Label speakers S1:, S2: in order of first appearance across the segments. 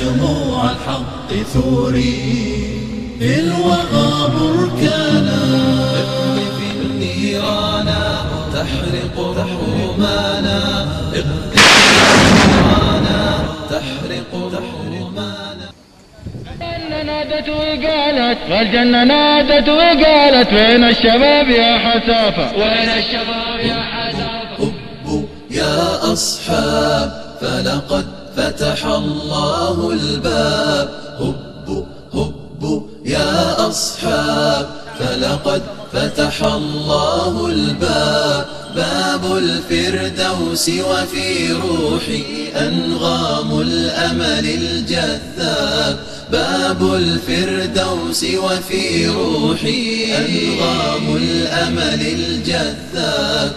S1: دموع الحق ثوري الوغى بركانا.
S2: اقذف النيران تحرق رحومانا اقذف النيران تحرق
S3: الجنة نادت وقالت والجنة نادت وقالت وين الشباب يا حسافة؟ وين الشباب يا حسافة؟
S2: هبوا يا أصحاب. فلقد فتح الله الباب. هبوا هبوا يا أصحاب. فلقد فتح الله الباب. باب الفردوس وفي روحي أنغام الأمل الجذاب. باب الفردوس وفي روحي أنغام الأمل الجذاب.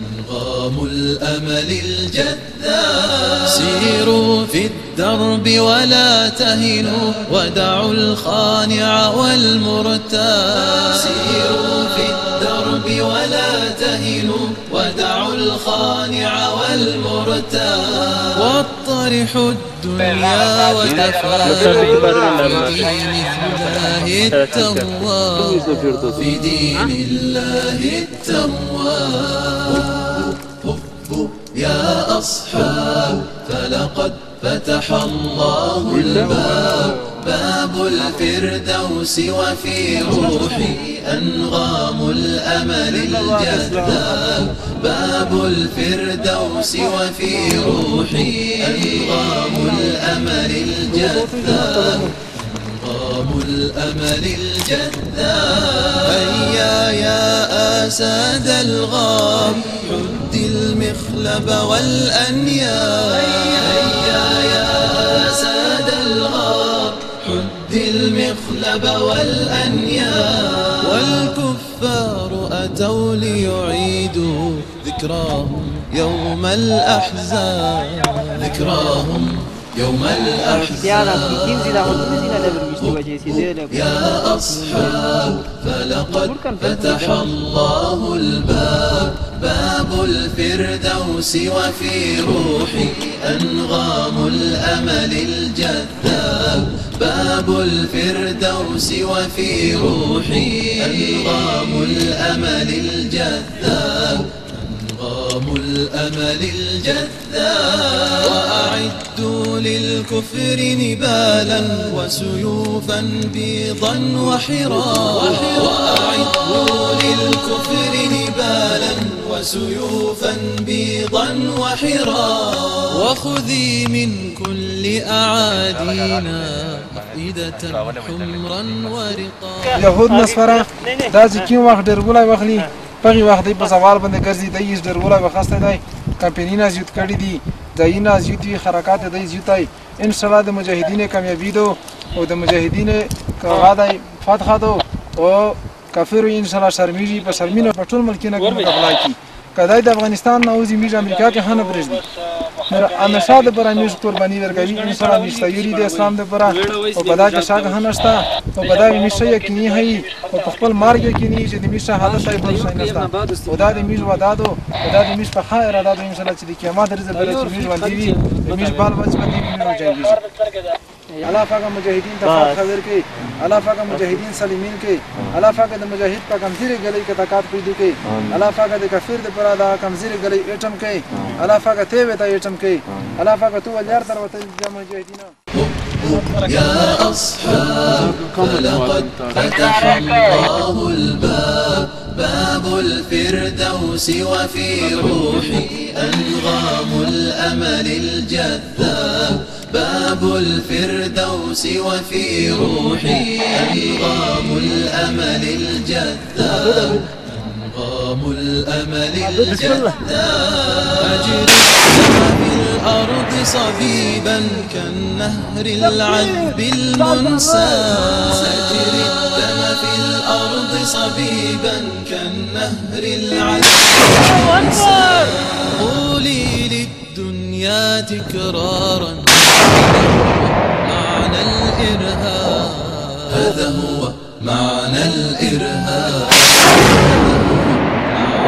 S2: أنغام الأمل الجذاب. سيروا في الدرب ولا تهنوا ودعوا الخانع والمرتاب. سيروا في الدرب ولا تهنوا ودعوا الخانع والمرتاب. واطرحوا الدنيا وتفانوا في دين الله التواب في دين الله التواب هبوا يا أصحاب فلقد فتح الله الباب باب الفردوس وفي روحي أنغام الأمل الجذاب. باب الفردوس وفي روحي أنغام الأمل الجذاب. أنغام الأمل الجذاب. هيا يا أسد الغاب. حد المخلب والأنياب. ذكراهم يوم الأحزاب ذكراهم يوم الأحزاب يا أصحاب فلقد فتح الله الباب باب الفردوس وفي روحي أنغام الأمل الجذاب باب الفردوس وفي روحي أنغام الأمل الجذاب أنغام الأمل الجذاب. وأعدوا للكفر نبالا وسيوفا بيضا وحرا. وأعدوا للكفر نبالا وسيوفا بيضا وحرا. وخذي من كل أعادينا أفئدة حمرا ورقا.
S4: يهود نصفرا. دا چې کوم وخت ډرګولای پغی وخت په سوال باندې ګرځي د یې ډرګولای وخاسته دی کمپینینا زیات کړی دي ځایونه زیات وی حرکات د زیاتای ان شاء الله د مجاهدین کامیابی دو او د مجاهدین کواده فتح دو او کافر ان شاء الله شرمیږي په شرمینه په ټول ملک نه مقابله کی کدای د افغانستان نه اوزي میج امریکا کې هنه برېږي انشا د پر میج قرباني ورکوي ان شاء الله مشتایری د اسلام د پر او پدا کې شاګ هنشتا او پدا کې میشه یقیني هي او په خپل مارګ یقیني چې د میشه حادثه یې بل شي نشتا او دا د میج ودادو او دا د میج په خا اراده ان شاء الله چې د قیامت درځي بل چې میج باندې وي د میج بال بچ باندې جنگي الله پاک مجاهدین ته فتح ورکړي الله پاک مجاهدین سلیمین کې الله پاک د مجاهد په کمزوري غلې کې طاقت پیدا کړي الله پاک د کافر د پر دا کمزوري غلې اټم کړي الله پاک ته وته اټم کړي الله پاک تو ولر تر وته د مجاهدین
S2: يا أصحاب فلقد فتح الله الباب باب الفردوس وفي روحي أنغام الأمل الجذاب باب الفردوس وفي روحي. أنغام الأمل الجذاب أنغام الأمل الجذاب أجري في الأرض صبيبا كالنهر العذب المنساب سجري الدم في الأرض صبيبا كالنهر العذب المنساب قولي للدنيا تكرارا.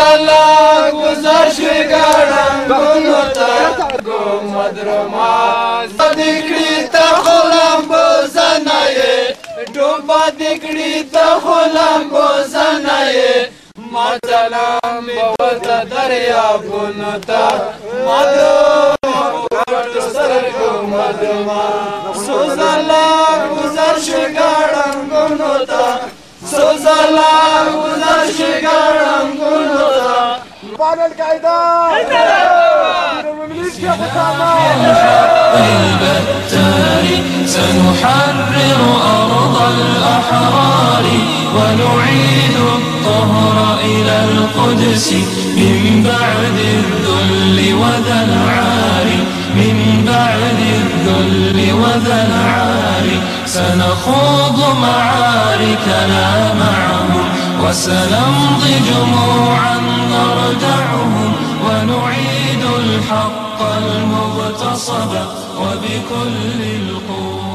S2: لالا گزار
S5: شوی گرم گونو تا گم مدرمان دکڑی تا خولم بزنایه ڈوبا دکڑی تا خولم بزنایه ما سلام بوتا دریا بونو تا مدرمان سوزالا گزار شگارم گونو تا سوزالا گزار شگارم گونو
S1: البتار سنحرر أرض الأحرار ونعيد الطهر إلى القدس من بعد الذل وذا العار من بعد الذل وذا العار سنخوض معاركنا معهم وسنمضي جموعا نردعهم ونعيد الحق المغتصب وبكل القوة.